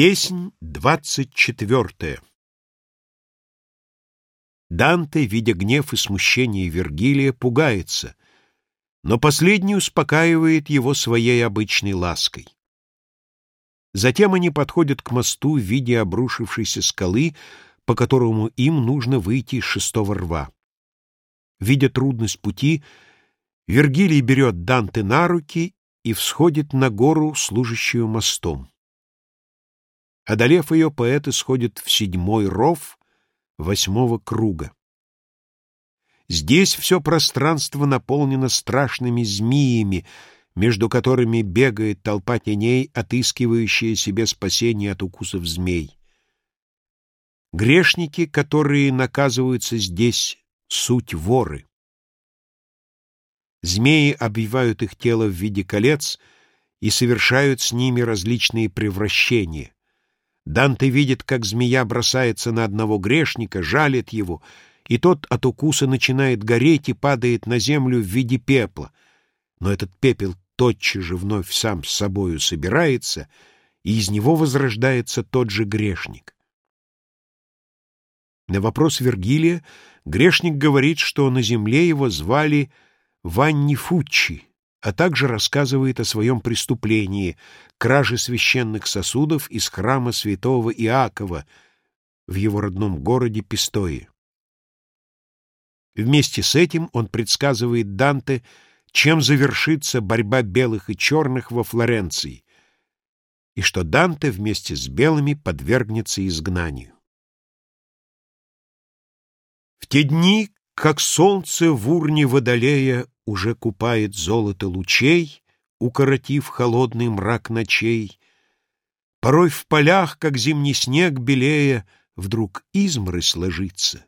Песнь двадцать четвертая Данте, видя гнев и смущение Вергилия, пугается, но последний успокаивает его своей обычной лаской. Затем они подходят к мосту в виде обрушившейся скалы, по которому им нужно выйти из шестого рва. Видя трудность пути, Вергилий берет Данте на руки и всходит на гору, служащую мостом. Одолев ее, поэты сходят в седьмой ров восьмого круга. Здесь все пространство наполнено страшными змеями, между которыми бегает толпа теней, отыскивающая себе спасение от укусов змей. Грешники, которые наказываются здесь, суть воры. Змеи обвивают их тело в виде колец и совершают с ними различные превращения. Данте видит, как змея бросается на одного грешника, жалит его, и тот от укуса начинает гореть и падает на землю в виде пепла. Но этот пепел тотчас же вновь сам с собою собирается, и из него возрождается тот же грешник. На вопрос Вергилия грешник говорит, что на земле его звали Ванни Фуччи, а также рассказывает о своем преступлении — краже священных сосудов из храма святого Иакова в его родном городе Пистое. Вместе с этим он предсказывает Данте, чем завершится борьба белых и черных во Флоренции, и что Данте вместе с белыми подвергнется изгнанию. В те дни, как солнце в урне водолея уже купает золото лучей, укоротив холодный мрак ночей. Порой в полях, как зимний снег белея, вдруг изморозь ложится.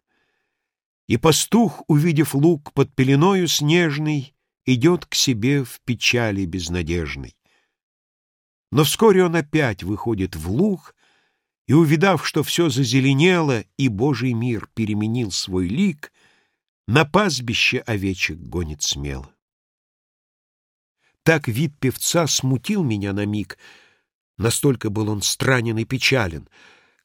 И пастух, увидев лук под пеленою снежной, идет к себе в печали безнадежной. Но вскоре он опять выходит в луг, и, увидав, что все зазеленело, и Божий мир переменил свой лик, на пастбище овечек гонит смело. Так вид певца смутил меня на миг, настолько был он странен и печален.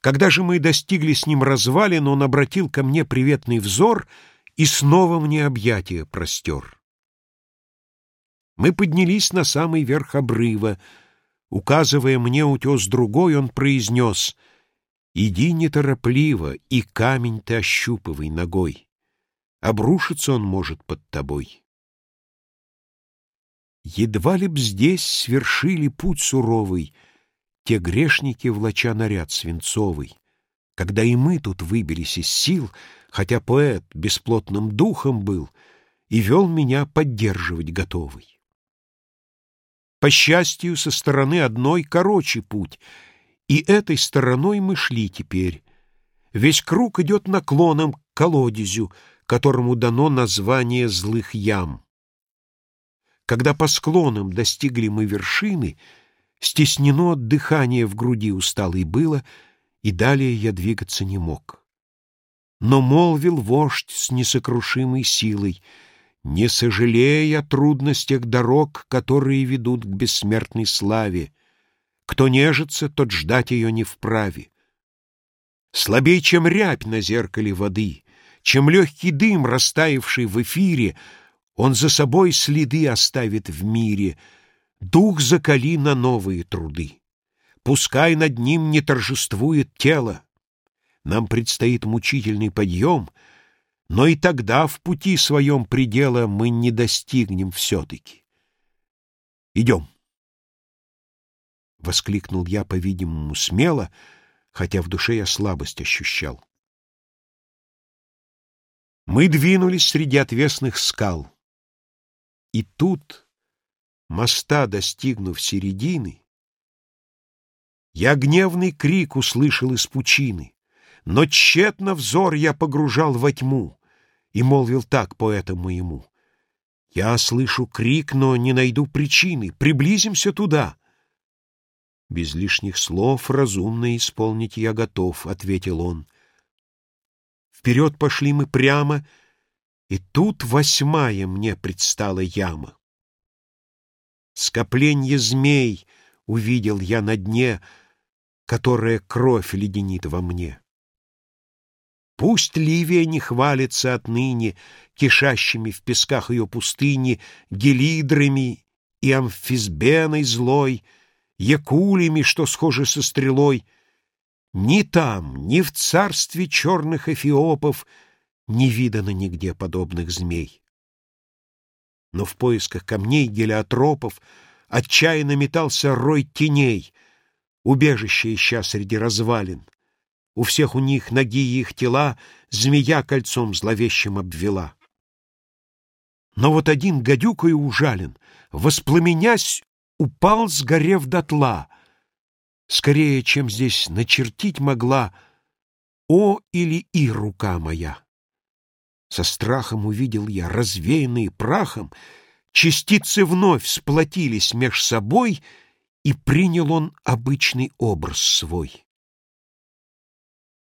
Когда же мы достигли с ним развалин, он обратил ко мне приветный взор и снова мне объятия простер. Мы поднялись на самый верх обрыва. Указывая мне утес другой, он произнес «Иди неторопливо, и камень ты ощупывай ногой». Обрушиться он может под тобой. Едва ли б здесь свершили путь суровый Те грешники, влача наряд свинцовый, Когда и мы тут выбились из сил, Хотя поэт бесплотным духом был И вел меня поддерживать готовый. По счастью, со стороны одной короче путь, И этой стороной мы шли теперь. Весь круг идет наклоном к колодезю, которому дано название злых ям. Когда по склонам достигли мы вершины, стеснено дыхание в груди усталой было, и далее я двигаться не мог. Но молвил вождь с несокрушимой силой, не сожалея о трудностях дорог, которые ведут к бессмертной славе. Кто нежится, тот ждать ее не вправе. Слабей, чем рябь на зеркале воды, чем легкий дым, растаявший в эфире, Он за собой следы оставит в мире. Дух закали на новые труды. Пускай над ним не торжествует тело. Нам предстоит мучительный подъем, но и тогда в пути своем предела мы не достигнем все-таки. Идем. Воскликнул я, по-видимому, смело, хотя в душе я слабость ощущал. Мы двинулись среди отвесных скал. И тут, моста достигнув середины, я гневный крик услышал из пучины, но тщетно взор я погружал во тьму и молвил так поэту моему. Я слышу крик, но не найду причины. Приблизимся туда. Без лишних слов разумно исполнить я готов, — ответил он. Вперед пошли мы прямо, и тут восьмая мне предстала яма. Скопленье змей увидел я на дне, которая кровь леденит во мне. Пусть Ливия не хвалится отныне кишащими в песках ее пустыни гелидрами и амфисбеной злой, якулями, что схожи со стрелой. Ни там, ни в царстве черных эфиопов не видано нигде подобных змей. Но в поисках камней гелиотропов отчаянно метался рой теней, убежище ища среди развалин. У всех у них ноги и их тела змея кольцом зловещим обвела. Но вот один гадюкой ужален, воспламенясь, упал, сгорев дотла. Скорее, чем здесь начертить могла О или И рука моя. Со страхом увидел я, развеянные прахом, частицы вновь сплотились меж собой, и принял он обычный образ свой.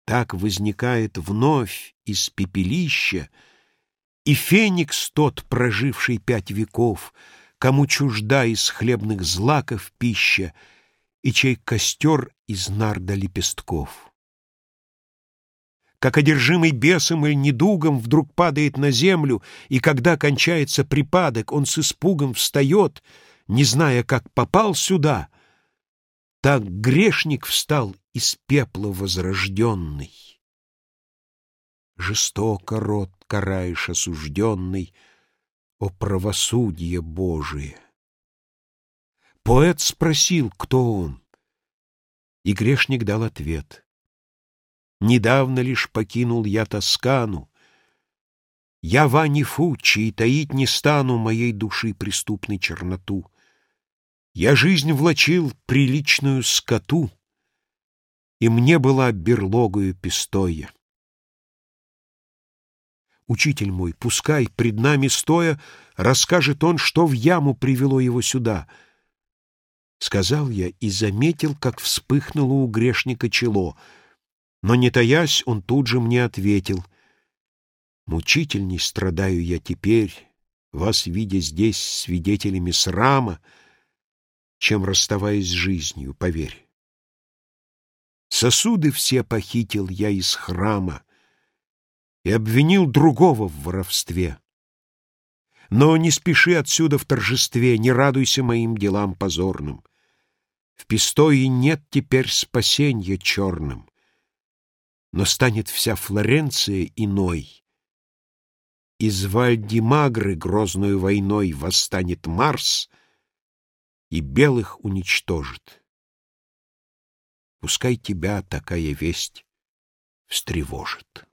Так возникает вновь из пепелища и феникс тот, проживший пять веков, кому чужда из хлебных злаков пища и чей костер из нарда лепестков. Как одержимый бесом или недугом вдруг падает на землю, и когда кончается припадок, он с испугом встает, не зная, как попал сюда, так грешник встал из пепла возрожденный. Жестоко род караешь осужденный, О правосудие Божие! Поэт спросил, кто он, и грешник дал ответ. Недавно лишь покинул я Тоскану, Я Вани Фуччи и таить не стану Моей души преступной черноту. Я жизнь влачил приличную скоту, и мне была берлогою пистоя. Учитель мой, пускай, пред нами стоя, расскажет он, что в яму привело его сюда. Сказал я и заметил, как вспыхнуло у грешника чело, но, не таясь, он тут же мне ответил. Мучительней страдаю я теперь, вас видя здесь свидетелями срама, чем расставаясь с жизнью, поверь. Сосуды все похитил я из храма и обвинил другого в воровстве. Но не спеши отсюда в торжестве, не радуйся моим делам позорным. В Пистое нет теперь спасенья черным, но станет вся Флоренция иной. Из Вальдимагры грозную войной восстанет Марс и белых уничтожит. Пускай тебя такая весть встревожит.